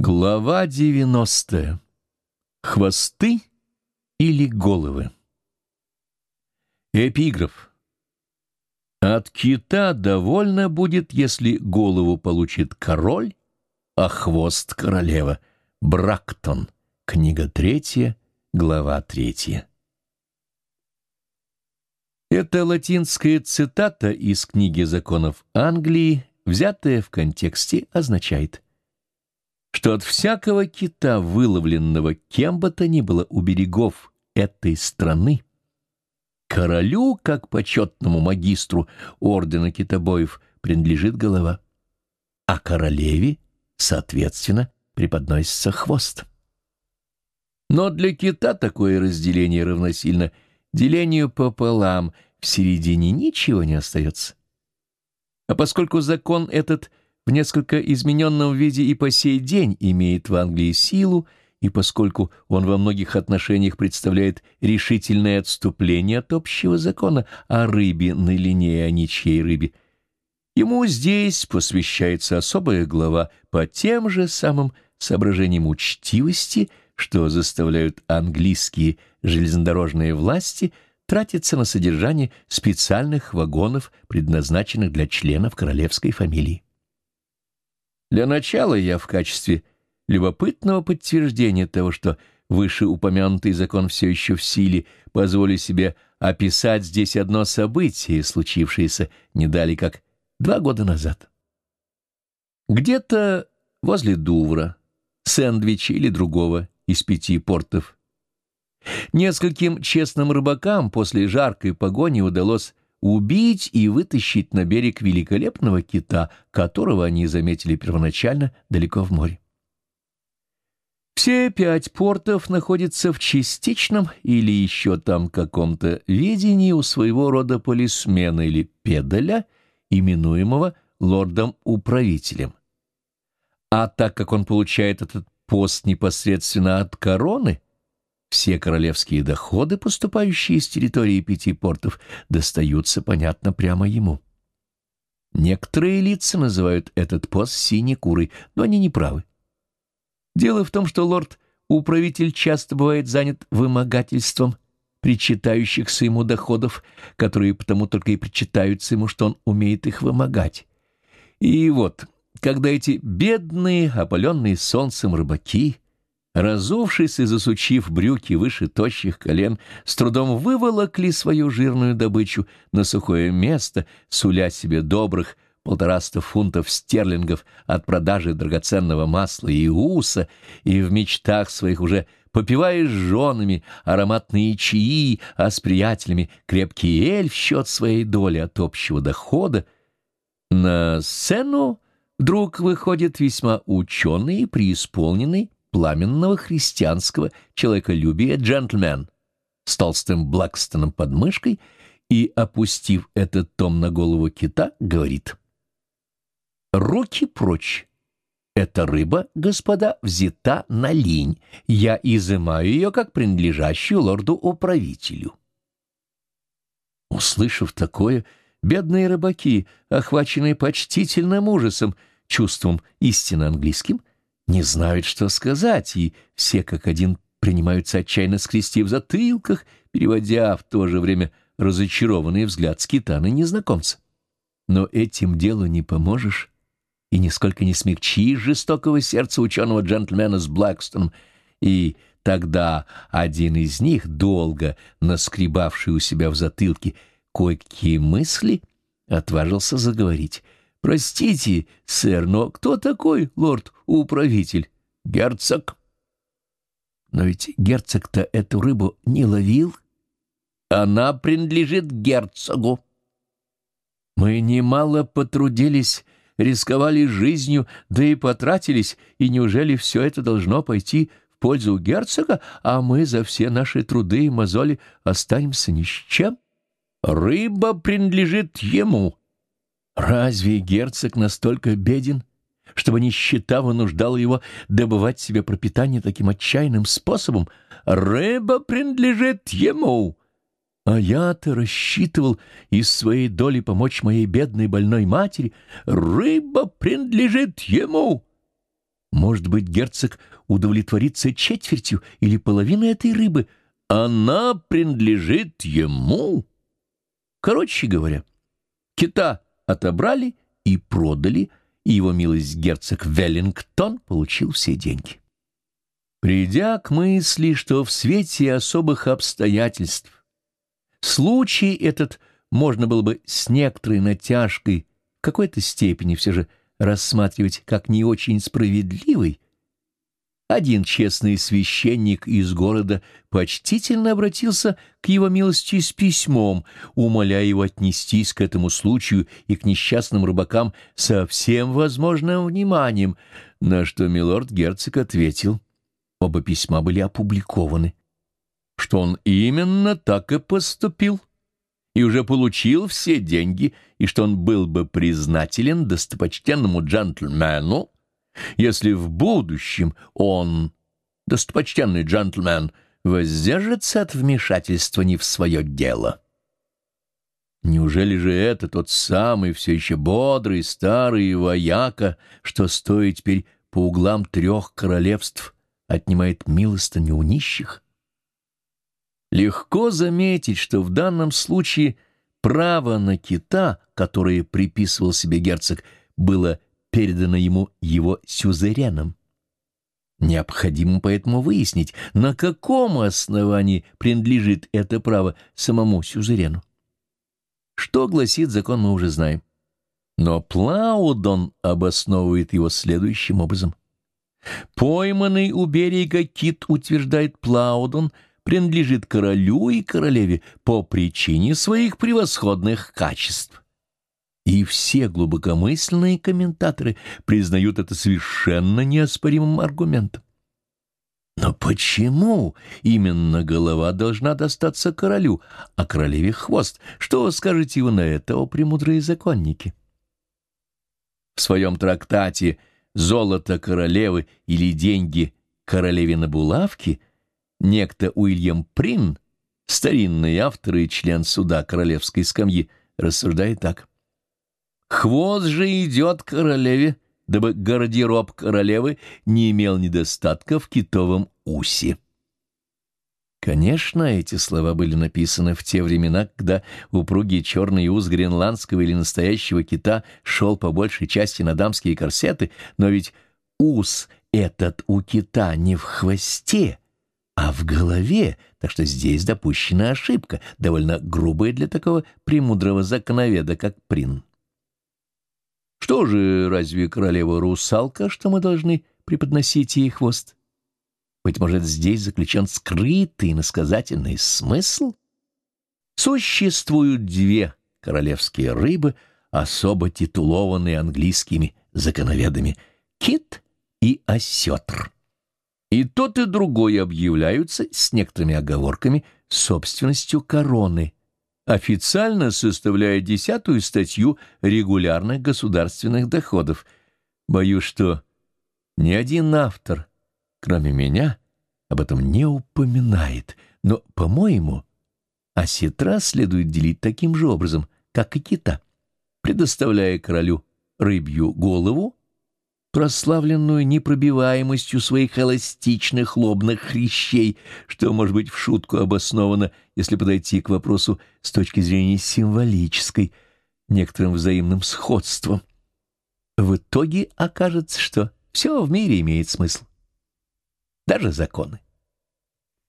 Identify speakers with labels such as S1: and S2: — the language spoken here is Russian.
S1: Глава 90. Хвосты или головы? Эпиграф. От кита довольно будет, если голову получит король, а хвост — королева. Брактон. Книга третья, глава третья. Это латинская цитата из книги законов Англии, взятая в контексте, означает — что от всякого кита, выловленного кем бы то ни было у берегов этой страны, королю, как почетному магистру ордена китобоев, принадлежит голова, а королеве, соответственно, преподносится хвост. Но для кита такое разделение равносильно делению пополам, в середине ничего не остается. А поскольку закон этот – в несколько измененном виде и по сей день имеет в Англии силу, и поскольку он во многих отношениях представляет решительное отступление от общего закона о рыбе на линее о ничьей рыбе, ему здесь посвящается особая глава по тем же самым соображениям учтивости, что заставляют английские железнодорожные власти тратиться на содержание специальных вагонов, предназначенных для членов королевской фамилии. Для начала я в качестве любопытного подтверждения того, что вышеупомянутый закон все еще в силе, позволю себе описать здесь одно событие, случившееся не дали как два года назад. Где-то возле Дувра, Сэндвича или другого из пяти портов, нескольким честным рыбакам после жаркой погони удалось убить и вытащить на берег великолепного кита, которого они заметили первоначально далеко в море. Все пять портов находятся в частичном или еще там каком-то ведении у своего рода полисмена или педаля, именуемого лордом-управителем. А так как он получает этот пост непосредственно от короны, все королевские доходы, поступающие с территории пяти портов, достаются, понятно, прямо ему. Некоторые лица называют этот пост синекурой, но они не правы. Дело в том, что лорд-управитель часто бывает занят вымогательством причитающихся ему доходов, которые потому только и причитаются ему, что он умеет их вымогать. И вот, когда эти бедные, опаленные солнцем рыбаки разувшись и засучив брюки выше тощих колен, с трудом выволокли свою жирную добычу на сухое место, суля себе добрых полтораста фунтов стерлингов от продажи драгоценного масла и уса, и в мечтах своих уже попивая с женами ароматные чаи, а с приятелями крепкий эль в счет своей доли от общего дохода, на сцену вдруг выходит весьма ученый и преисполненный пламенного христианского человеколюбия джентльмен с толстым Блэкстоном под мышкой и, опустив этот том на голову кита, говорит «Руки прочь! Эта рыба, господа, взята на линь. Я изымаю ее, как принадлежащую лорду-управителю». Услышав такое, бедные рыбаки, охваченные почтительным ужасом, чувством истинно английским, не знают, что сказать, и все как один принимаются отчаянно скрести в затылках, переводя в то же время разочарованный взгляд скита на незнакомца. Но этим делу не поможешь и нисколько не смягчишь жестокого сердца ученого джентльмена с Блэкстоном, и тогда один из них, долго наскребавший у себя в затылке кое-какие мысли, отважился заговорить — «Простите, сэр, но кто такой лорд-управитель? Герцог?» «Но ведь герцог-то эту рыбу не ловил. Она принадлежит герцогу». «Мы немало потрудились, рисковали жизнью, да и потратились, и неужели все это должно пойти в пользу герцога, а мы за все наши труды и мозоли останемся ни с чем?» «Рыба принадлежит ему», Разве герцог настолько беден, чтобы нищета вынуждала его добывать себе пропитание таким отчаянным способом? Рыба принадлежит ему. А я-то рассчитывал из своей доли помочь моей бедной больной матери. Рыба принадлежит ему. Может быть, герцог удовлетворится четвертью или половиной этой рыбы. Она принадлежит ему. Короче говоря, кита отобрали и продали, и его милость герцог Веллингтон получил все деньги. Придя к мысли, что в свете особых обстоятельств случай этот можно было бы с некоторой натяжкой в какой-то степени все же рассматривать как не очень справедливый, один честный священник из города почтительно обратился к его милости с письмом, умоляя его отнестись к этому случаю и к несчастным рыбакам со всем возможным вниманием, на что милорд-герцог ответил. Оба письма были опубликованы, что он именно так и поступил? И уже получил все деньги, и что он был бы признателен достопочтенному джентльмену, если в будущем он, достопочтенный джентльмен, воздержится от вмешательства не в свое дело. Неужели же это тот самый все еще бодрый старый вояка, что стоит теперь по углам трех королевств, отнимает милостыню у нищих? Легко заметить, что в данном случае право на кита, которое приписывал себе герцог, было передано ему его сюзереном. Необходимо поэтому выяснить, на каком основании принадлежит это право самому сюзерену. Что гласит закон, мы уже знаем. Но Плаудон обосновывает его следующим образом. Пойманный у берега кит, утверждает Плаудон, принадлежит королю и королеве по причине своих превосходных качеств и все глубокомысленные комментаторы признают это совершенно неоспоримым аргументом. Но почему именно голова должна достаться королю, а королеве хвост? Что скажете вы на это, о премудрые законники? В своем трактате «Золото королевы» или «Деньги королеве на булавке» некто Уильям Прин, старинный автор и член суда королевской скамьи, рассуждает так. Хвост же идет королеве, дабы гардероб королевы не имел недостатка в китовом усе. Конечно, эти слова были написаны в те времена, когда упругий черный ус гренландского или настоящего кита шел по большей части на дамские корсеты, но ведь ус этот у кита не в хвосте, а в голове, так что здесь допущена ошибка, довольно грубая для такого премудрого законоведа, как Прин. Что же, разве королева русалка, что мы должны преподносить ей хвост? Быть может, здесь заключен скрытый насказательный смысл? Существуют две королевские рыбы, особо титулованные английскими законоведами — кит и осетр. И тот, и другой объявляются с некоторыми оговорками собственностью короны — официально составляет десятую статью регулярных государственных доходов. Боюсь, что ни один автор, кроме меня, об этом не упоминает, но, по-моему, осетра следует делить таким же образом, как и кита, предоставляя королю рыбью голову, прославленную непробиваемостью своих эластичных лобных хрящей, что, может быть, в шутку обосновано, если подойти к вопросу с точки зрения символической, некоторым взаимным сходством. В итоге окажется, что все в мире имеет смысл. Даже законы.